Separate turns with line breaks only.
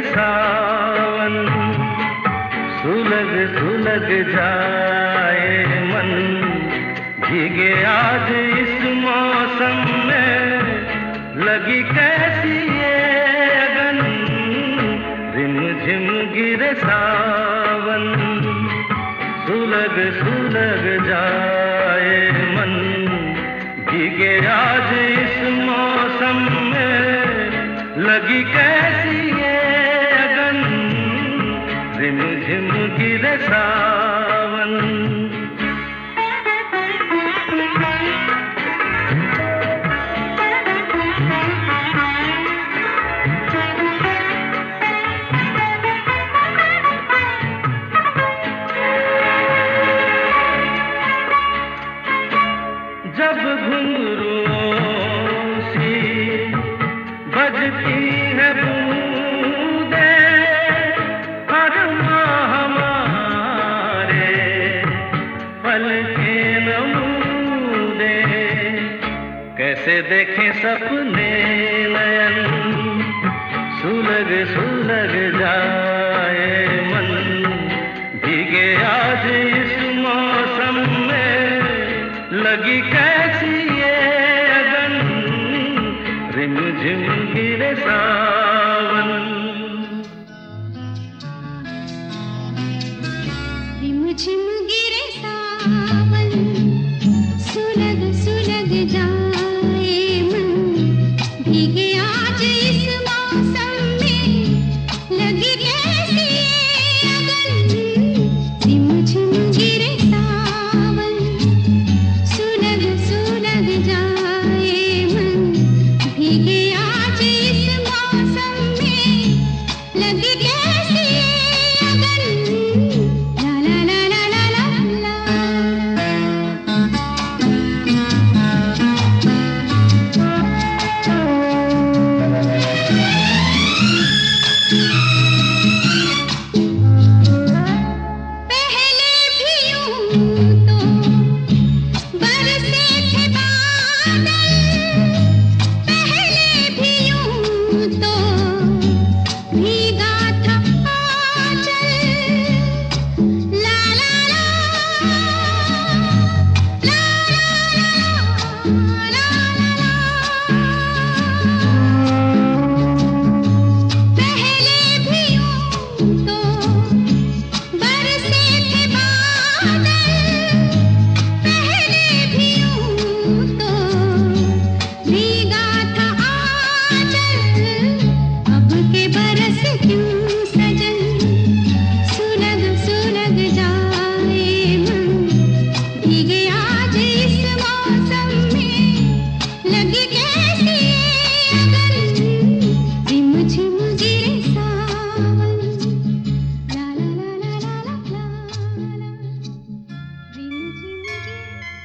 सावन, सुलग सुलग जाए मन। भीगे आज इस मौसम में, लगी कैसी ये अगन? रिम झिम गिरे सावन, सुलग सुलग जाए मन। भीगे आज इस मौसम में, लगी कैसी गिरे सावन। जब सी बजती है कैसे देखें सपने नयन। सुलग सुलग जाए मन। भीगे आज इस मौसम में। लगी कैसी ये अगन रिमझिम गिरे सावन। रिमझिम Yeah.